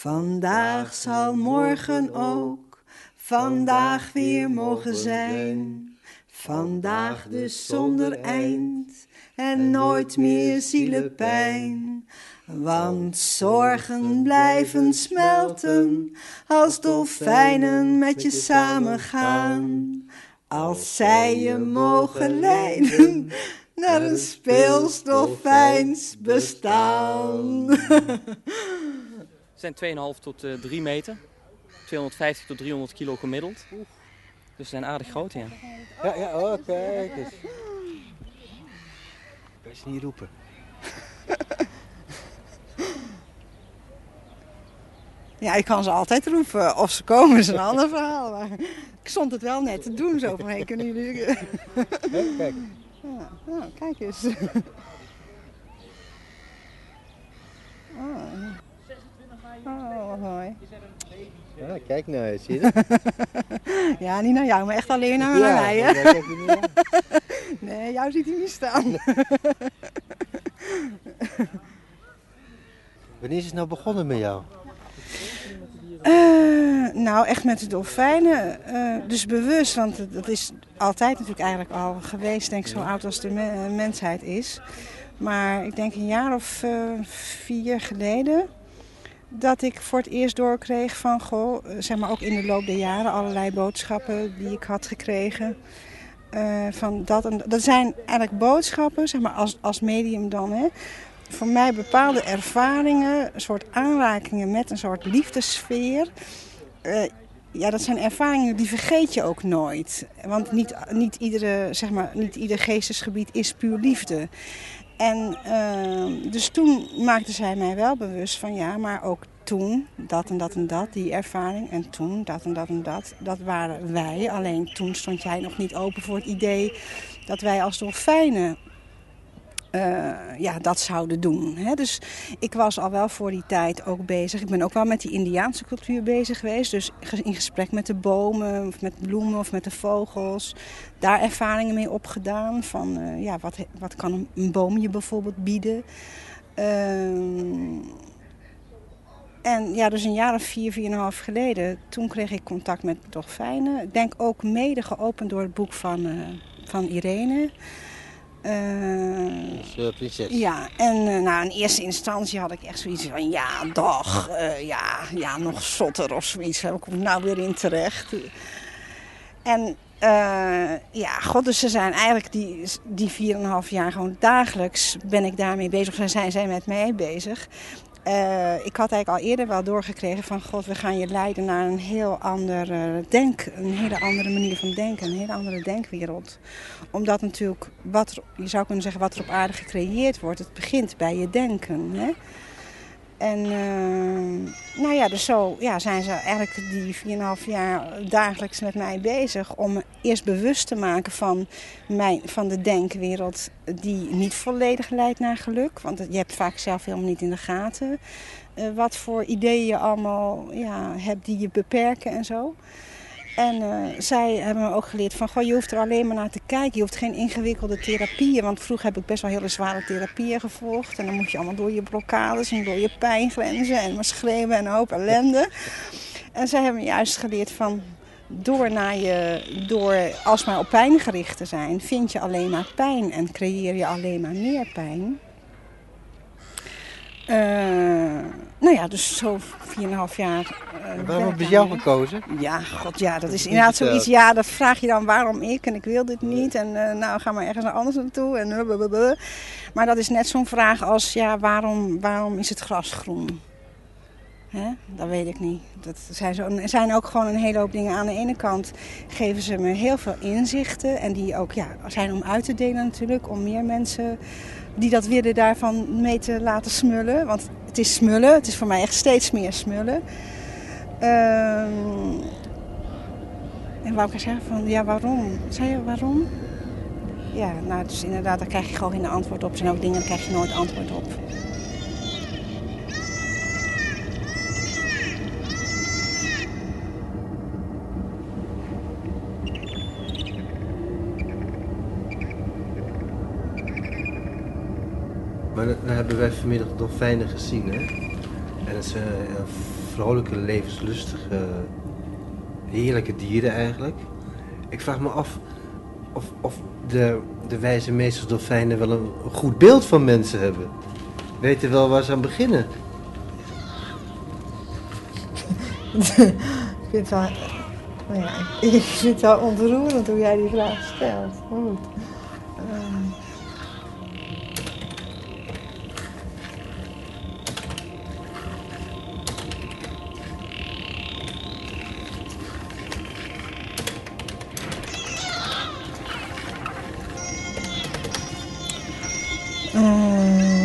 Vandaag zal morgen ook, vandaag weer mogen zijn. Vandaag dus zonder eind en nooit meer zielepijn. Want zorgen blijven smelten als dolfijnen met je samengaan. Als zij je mogen leiden naar een speels dolfijns bestaan. Het zijn 2,5 tot eh 3 meter. 250 tot 300 kilo gemiddeld. Dus ze zijn aardig groot, ja. Ja, ja, oh, kijk eens. Kan je ze niet roepen? Ja, ik kan ze altijd roepen. Of ze komen is een ander verhaal. Maar ik stond het wel net te doen zo van, hey, kunnen jullie... kijk. Ja, nou, kijk eens. Oh. Oh, mooi. Ja, kijk nou eens, zie je? Ja, niet naar jou, maar echt alleen naar Ja, mij, hè? kijk niet aan. Nee, jou ziet hij niet staan. Wanneer is het nou begonnen met jou? Eh, nou, echt met de dolfijnen. eh, dus bewust, want het- dat is altijd natuurlijk eigenlijk al geweest, denk ik, zo oud als de me- mensheid is. Maar ik denk een jaar of eh, vier geleden dat ik voor het eerst doorkreeg van, goh, eh, zeg maar ook in de loop der jaren allerlei boodschappen die ik had gekregen. eh, van dat, en, dat zijn eigenlijk boodschappen, zeg maar als, als medium dan, hè, voor mij bepaalde ervaringen, een soort aanrakingen met een soort liefdessfeer. Eh, ja, dat zijn ervaringen die vergeet je ook nooit. Want niet, niet, iedere, zeg maar, niet ieder geestesgebied is puur liefde. En eh, dus toen maakte zij mij wel bewust van ja, maar ook toen dat en dat en dat, die ervaring. En toen dat en dat en dat, dat waren wij. Alleen toen stond jij nog niet open voor het idee dat wij als dolfijnen eh, ja, dat zouden doen. Hè? Dus ik was al wel voor die tijd ook bezig. Ik ben ook wel met die Indiaanse cultuur bezig geweest. Dus in gesprek met de bomen, of met bloemen of met de vogels. Daar ervaringen mee opgedaan. Van eh, ja, wat, wat kan een, een boom je bijvoorbeeld bieden. Ehm, en ja, dus een jaar of vier, vier en een half geleden, toen kreeg ik contact met dolfijnen. Ik denk ook mede geopend door het boek van, eh, van Irene. De prinses. ja, en eh, nou, in eerste instantie had ik echt zoiets van, ja, dag, eh, ja, ja, nog zotter of zoiets. Hoe kom ik nou weer in terecht? En ja, god, dus ze zijn eigenlijk die, die 4,5 jaar gewoon dagelijks ben ik daarmee bezig. Zijn zij met mij bezig. Eh, ik had eigenlijk al eerder wel doorgekregen van god, we gaan je leiden naar een heel andere denk, een hele andere manier van denken, een hele andere denkwereld. Omdat natuurlijk, wat je zou kunnen zeggen, wat er op aarde gecreëerd wordt, het begint bij je denken. Hè? En eh, nou ja, dus zo ja, zijn ze eigenlijk die 4,5 jaar dagelijks met mij bezig om me eerst bewust te maken van, mijn, van de denkwereld die niet volledig leidt naar geluk. Want je hebt vaak zelf helemaal niet in de gaten eh, wat voor ideeën je allemaal ja, hebt die je beperken en zo. En eh, zij hebben me ook geleerd van, je hoeft er alleen maar naar te kijken. Je hoeft geen ingewikkelde therapieën. Want vroeger heb ik best wel hele zware therapieën gevolgd. En dan moet je allemaal door je blokkades en door je pijngrenzen en maar schreeuwen en een hoop ellende. En zij hebben me juist geleerd van, door, naar je, door alsmaar op pijn gericht te zijn, vind je alleen maar pijn en creëer je alleen maar meer pijn. Eh, nou ja, dus zo 4,5 jaar. eh, waarom ze aan jou gekozen? Ja, god ja, dat is inderdaad zoiets. Ja, dat vraag je dan waarom ik en ik wil dit niet. En eh, nou, ga maar ergens anders naartoe. En blablabla. maar dat is net zo'n vraag als, ja, waarom, waarom is het gras groen? Hè? Dat weet ik niet. Dat zijn, zo, er zijn ook gewoon een hele hoop dingen. Aan de ene kant geven ze me heel veel inzichten. En die ook ja, zijn om uit te delen natuurlijk. Om meer mensen die dat willen daarvan mee te laten smullen. Want het is smullen. Het is voor mij echt steeds meer smullen. Ehm, en wou ik zeggen van, ja waarom? Zei je waarom? Ja, nou dus inderdaad, daar krijg je gewoon geen antwoord op. Er zijn ook dingen, daar krijg je nooit antwoord op. Maar dan hebben wij vanmiddag dolfijnen gezien, hè? En het zijn eh, vrolijke, levenslustige, heerlijke dieren eigenlijk. Ik vraag me af of, of de, de wijze meesters dolfijnen wel een, goed beeld van mensen hebben. Weten wel waar ze aan beginnen. ik vind het wel, nou ja, ik vind het wel ontroerend hoe jij die vraag stelt. Goed. Ehm,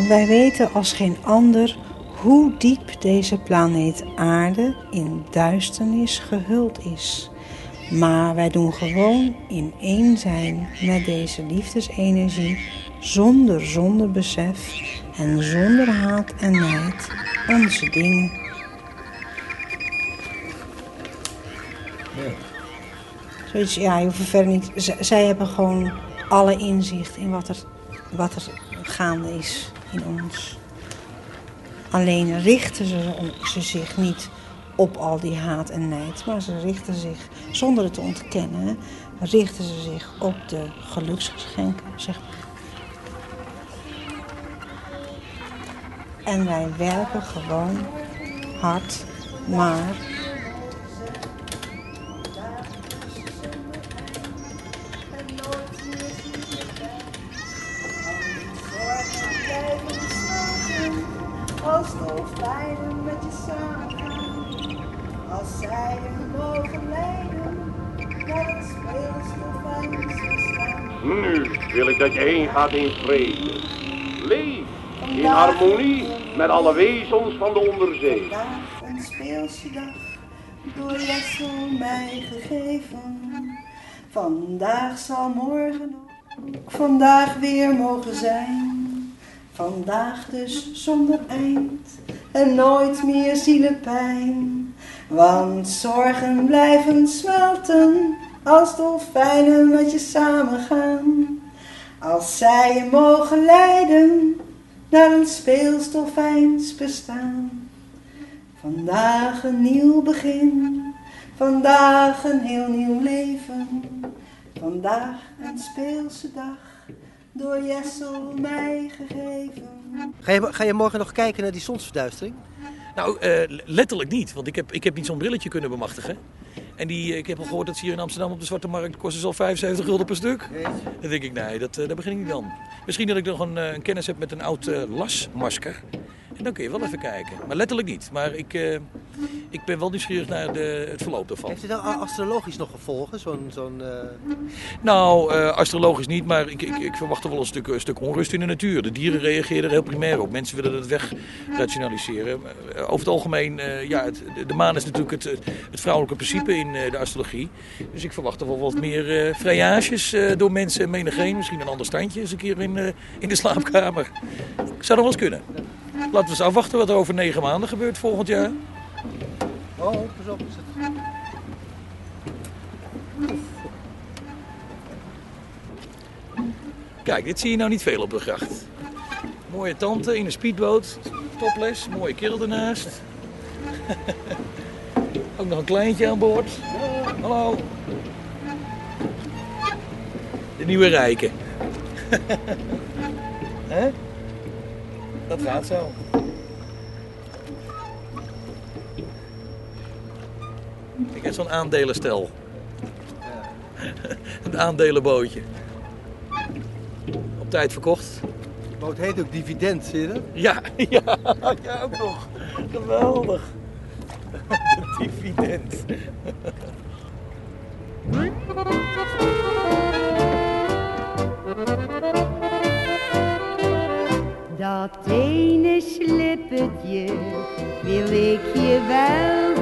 Wij weten als geen ander hoe diep deze planeet Aarde in duisternis gehuld is. Maar wij doen gewoon in één zijn met deze liefdesenergie, zonder zonder besef en zonder haat en nijd onze dingen. Zoiets, ja, je hoeft er verder niet. Zij hebben gewoon alle inzicht in wat er, wat er gaande is in ons. Alleen richten ze, ze zich niet op al die haat en nijd. Maar ze richten zich, zonder het te ontkennen, richten ze zich op de geluksgeschenken, zeg maar. En wij werken gewoon hard, maar heen gaat in vrede. Leef in harmonie met alle wezens van de onderzee. Vandaag een speelse dag, door Jessel mij gegeven. Vandaag zal morgen ook vandaag weer mogen zijn. Vandaag dus zonder eind en nooit meer zielepijn. Want zorgen blijven smelten als dolfijnen met je samengaan. Als zij je mogen leiden naar een speels dolfijns bestaan. Vandaag een nieuw begin, vandaag een heel nieuw leven. Vandaag een speelse dag, door Jessel mij gegeven. Ga je, ga je morgen nog kijken naar die zonsverduistering? Nou, eh, letterlijk niet, want ik heb, ik heb niet zo'n brilletje kunnen bemachtigen. En die, eh, ik heb al gehoord dat ze hier in Amsterdam op de Zwarte Markt kosten ze al 75 gulden per stuk. Dan denk ik, nee, dat, eh, daar begin ik niet aan. Misschien dat ik nog een, eh, een kennis heb met een oud lasmasker. En dan kun je wel even kijken. Maar letterlijk niet. Maar ik, eh, ik ben wel nieuwsgierig naar de, het verloop daarvan. Heeft het a- astrologisch nog gevolgen? Zo'n, zo'n, eh, Nou, eh, astrologisch niet, maar ik, ik, ik verwacht er wel een stuk, een stuk onrust in de natuur. De dieren reageren er heel primair op. Mensen willen het weg rationaliseren. Eh, over het algemeen, ja, het, de, maan is natuurlijk het, het, vrouwelijke principe in de astrologie. Dus ik verwacht er wel wat meer vrijages door mensen en menigeen. Misschien een ander standje eens een keer in, in de slaapkamer. Zou nog wel eens kunnen. Laten we eens afwachten wat er over negen maanden gebeurt volgend jaar. Oh, pas op. is het- Kijk, dit zie je nou niet veel op de gracht. Mooie tante in een speedboot, topless, mooie kerel ernaast. Ook nog een kleintje aan boord. Hallo. De nieuwe rijken. Hè? Dat gaat zo. Heb zo'n aandelenstel. Een aandelenbootje. Op tijd verkocht. Die boot heet ook dividend, zie je dat? Ja, ja, ja ook nog. Geweldig. De dividend. Dat ene slippertje wil ik je wel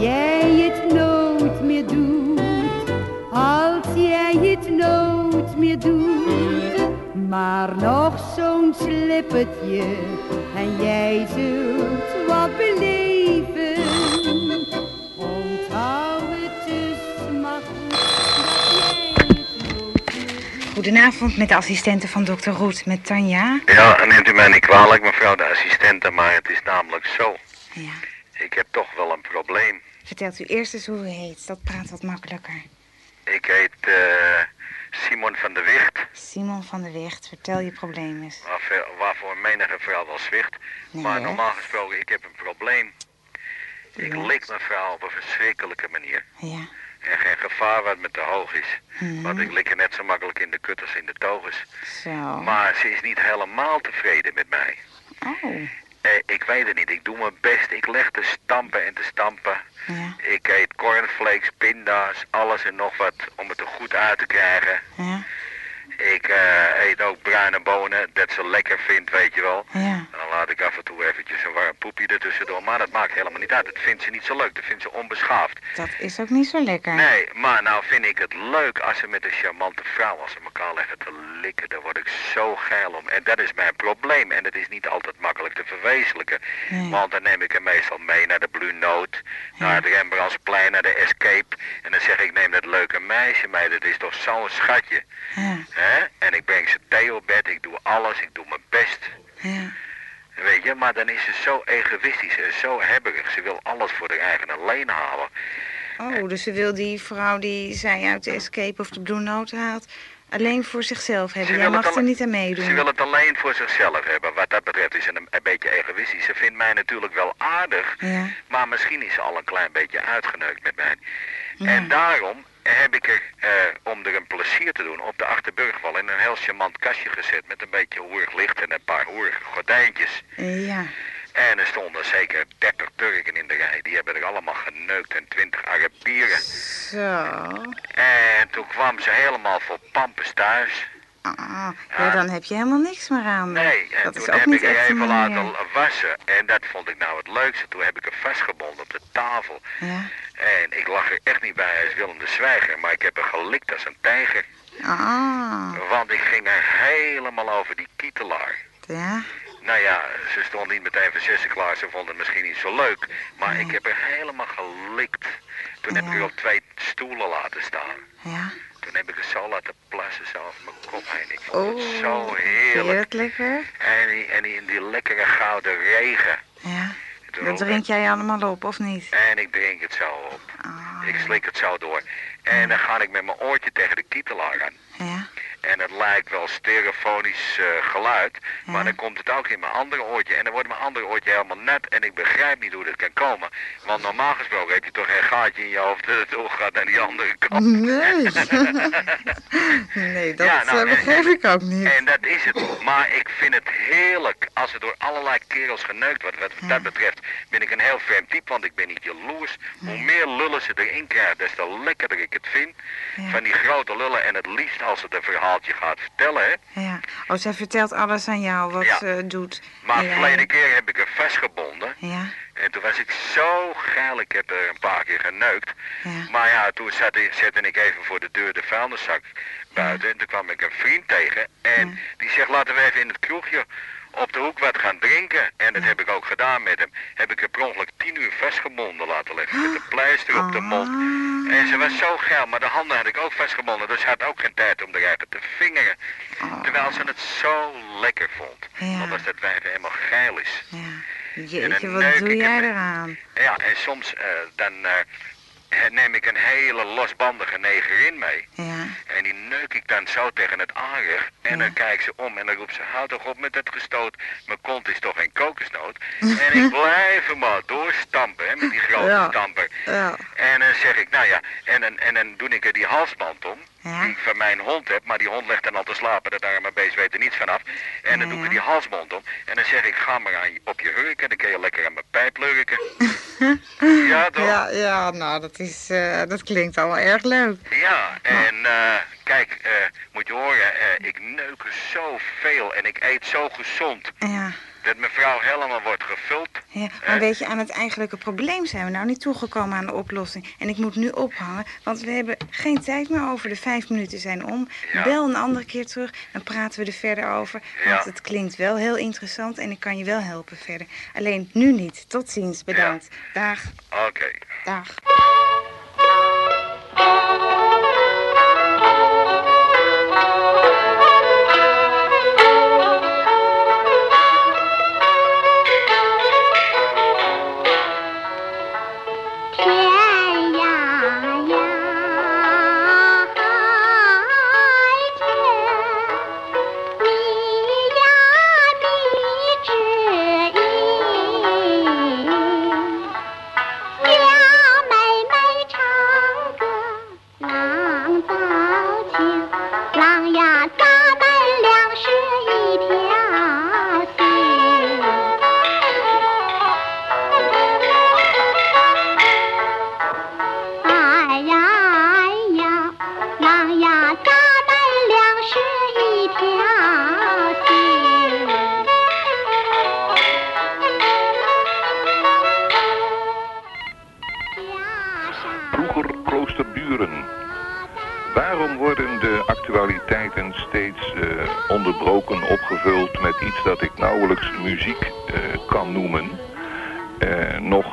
jij het nooit meer doet, als jij het nooit meer doet. Maar nog zo'n slippertje en jij zult wat beleven. Onthoud het dus maar goed dat jij het nooit Goedenavond met de assistente van dokter Roet, met Tanja. Ja, en neemt u mij niet kwalijk, mevrouw de assistente, maar het is namelijk zo. Ja. Ik heb toch wel een probleem. Vertelt u eerst eens hoe u heet, dat praat wat makkelijker. Ik heet eh, Simon van de Wicht, Simon van der Wicht, vertel je probleem eens. waarvoor, waarvoor menige vrouw wel zwicht. Maar Ja. normaal gesproken, ik heb een probleem. Ik lik mevrouw op een verschrikkelijke manier. Ja. En geen gevaar wat me te hoog is. Mhm. Want ik lik er net zo makkelijk in de kut als in de togens. Zo. Maar ze is niet helemaal tevreden met mij. Oh. Eh, ik weet het niet. Ik doe mijn best. Ik leg te stampen en te stampen. Ja. Ik eet cornflakes, pinda's, alles en nog wat om het er goed uit te krijgen. Ja. Ik eh, eet ook bruine bonen, dat ze lekker vindt, weet je wel. Ja. Laat ik af en toe eventjes een warm poepje ertussendoor. Maar dat maakt helemaal niet uit. Dat vindt ze niet zo leuk. Dat vindt ze onbeschaafd. Dat is ook niet zo lekker. Nee, maar nou vind ik het leuk als ze met een charmante vrouw, als ze elkaar leggen te likken, daar word ik zo geil om. En dat is mijn probleem. En het is niet altijd makkelijk te verwezenlijken. Nee. Want dan neem ik hem meestal mee naar de Blue Note, naar het Rembrandtsplein, naar de Escape. En dan zeg ik, neem dat leuke meisje mee, dat is toch zo'n schatje. Ja. Hè? En ik breng ze thee op bed, ik doe alles, ik doe mijn best. Ja. Weet je, maar dan is ze zo egoïstisch en zo hebberig. Ze wil alles voor haar eigen alleen houden. Oh, dus ze wil die vrouw die zij uit de Escape of de Blue Note haalt... alleen voor zichzelf hebben. Ze Jij mag er niet aan meedoen. Ze wil het alleen voor zichzelf hebben. Wat dat betreft is ze een, een beetje egoïstisch. Ze vindt mij natuurlijk wel aardig. Ja. Maar misschien is ze al een klein beetje uitgeneukt met mij. En daarom heb ik er, eh, om er een plezier te doen, op de Achterburgwal in een heel charmant kastje gezet. Met een beetje hoerig licht en een paar hoerige gordijntjes. Ja. En er stonden zeker 30 Turken in de rij. Die hebben er allemaal geneukt en 20 Arabieren. Zo. En toen kwam ze helemaal vol pampers thuis. Ah, ja, dan heb je helemaal niks meer aan. Nee, en dat is toen ook heb niet ik echt even laten wassen. En dat vond ik nou het leukste. Toen heb ik er vastgebonden op de tafel. Ja. En ik lag er echt niet bij als Willem de Zwijger. Maar ik heb er gelikt als een tijger. Ah, Want ik ging er helemaal over die kietelaar. ja. Nou ja, ze stond niet meteen voor zessen klaar. Ze vond het misschien niet zo leuk. Maar ik heb er helemaal gelikt. Toen heb ik er op twee stoelen laten staan. Ja. Toen heb ik er zo laten plassen zo over mijn kop heen. Ik vond Oh, het zo heerlijk. heerlijk lekker. En die, en die, die lekkere gouden regen. Ja. Dat drink jij allemaal op, of niet? En ik drink het zo op. Ah. Ik slik het zo door. En dan ga ik met mijn oortje tegen de kietelaar aan. En het lijkt wel stereofonisch eh, geluid. Maar dan komt het ook in mijn andere oortje. En dan wordt mijn andere oortje helemaal net. En ik begrijp niet hoe dat kan komen. Want normaal gesproken heb je toch een gaatje in je hoofd dat het doorgaat naar die andere kant. Nee. nee, dat Ja, nou, eh, begrijp en- ik ook niet. En dat is het. Maar ik vind het heerlijk als er door allerlei kerels geneukt wordt. Wat dat betreft ben ik een heel vreemd type, want ik ben niet jaloers. Hoe meer lullen ze erin krijgen, des te lekkerder ik het vind. Van die grote lullen en het liefst als het een verhaaltje gaat vertellen, hè. Ja. Oh, zij vertelt alles aan jou wat Ja. ze doet. Maar jij- verleden keer heb ik er vastgebonden. Ja. En toen was ik zo geil, ik heb er een paar keer geneukt. Ja. Maar ja, toen zette, zette ik even voor de deur de vuilniszak buiten. En toen kwam ik een vriend tegen. En die zegt, laten we even in het kroegje op de hoek wat gaan drinken. En dat heb ik ook gedaan met hem. Heb ik er per ongeluk tien uur vastgebonden laten leggen. Met een pleister op de mond. En ze was zo geil, maar de handen had ik ook vastgebonden. Dus ze had ook geen tijd om eruit te vingeren. Terwijl ze het zo lekker vond. Ja. Want als dat wijf helemaal geil is. Jeetje, dan wat doe jij eraan? Ja, en soms eh, dan eh, neem ik een hele losbandige negerin mee. Ja. En die neuk ik dan zo tegen het aanrecht. En dan kijkt ze om en dan roept ze, houd toch op met dat gestoot. Mijn kont is toch geen kokosnoot. en ik blijf er maar doorstampen, hè, met die grote Ja. stamper. Ja. En dan zeg ik, nou ja, en dan, en dan doe ik er die halsband om. Die ik van mijn hond heb, maar die hond legt dan al te slapen. Dat arme beest weet er niets vanaf. En dan doe ik er die halsband om. En dan zeg ik, ga maar aan op je hurken. Dan kun je lekker aan mijn pijp lurken. ja, toch? Ja, ja, nou, dat, is, eh, dat klinkt allemaal erg leuk. Ja, en eh, kijk, eh, moet je horen, ik neuk er zoveel en ik eet zo gezond. Ja. Dat mijn vrouw helemaal wordt gevuld. Ja, maar weet je, aan het eigenlijke probleem zijn we nou niet toegekomen aan de oplossing. En ik moet nu ophangen, want we hebben geen tijd meer over. De vijf minuten zijn om. Ja. Bel een andere keer terug, dan praten we er verder over. Want Ja. het klinkt wel heel interessant en ik kan je wel helpen verder. Alleen nu niet. Tot ziens, bedankt. Dag. Oké. Dag. Steeds eh, onderbroken, opgevuld met iets dat ik nauwelijks muziek eh, kan noemen? Eh, nog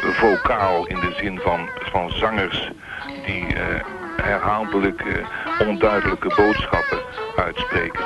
vocaal in de zin van, van zangers die herhaaldelijk eh, onduidelijke boodschappen uitspreken.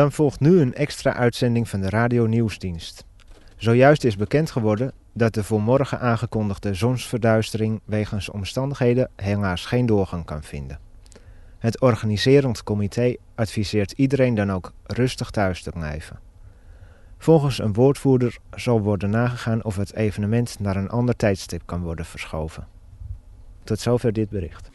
Dan volgt nu een extra uitzending van de Radio Nieuwsdienst. Zojuist is bekend geworden dat de voor morgen aangekondigde zonsverduistering wegens omstandigheden helaas geen doorgang kan vinden. Het organiserend comité adviseert iedereen dan ook rustig thuis te blijven. Volgens een woordvoerder zal worden nagegaan of het evenement naar een ander tijdstip kan worden verschoven. Tot zover dit bericht.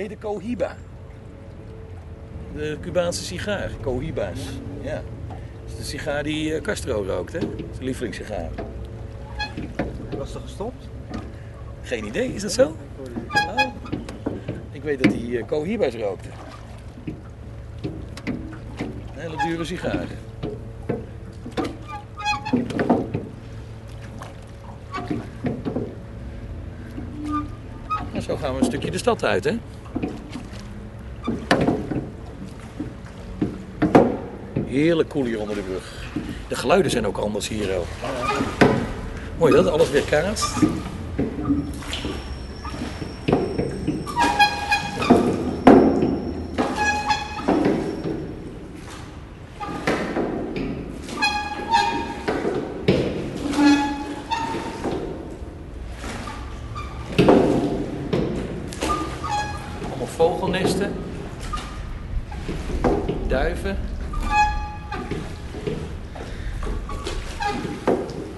Die heette Cohiba. De Cubaanse sigaar, Cohibas. Ja. Dat is de sigaar die eh, Castro rookt, hè? Zijn lievelingssigaar. Was er gestopt? Geen idee, is dat zo? Oh. Ik weet dat hij uh, Cohibas rookte. Een hele dure sigaar. En zo gaan we een stukje de stad uit, hè? Heerlijk koel hier onder de brug. De geluiden zijn ook anders hier. Mooi dat, alles weer kaast. Allemaal vogelnesten. Duiven.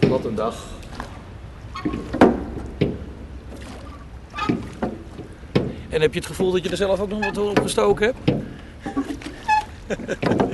Wat een dag. En heb je het gevoel dat je er zelf ook nog wat op gestoken hebt?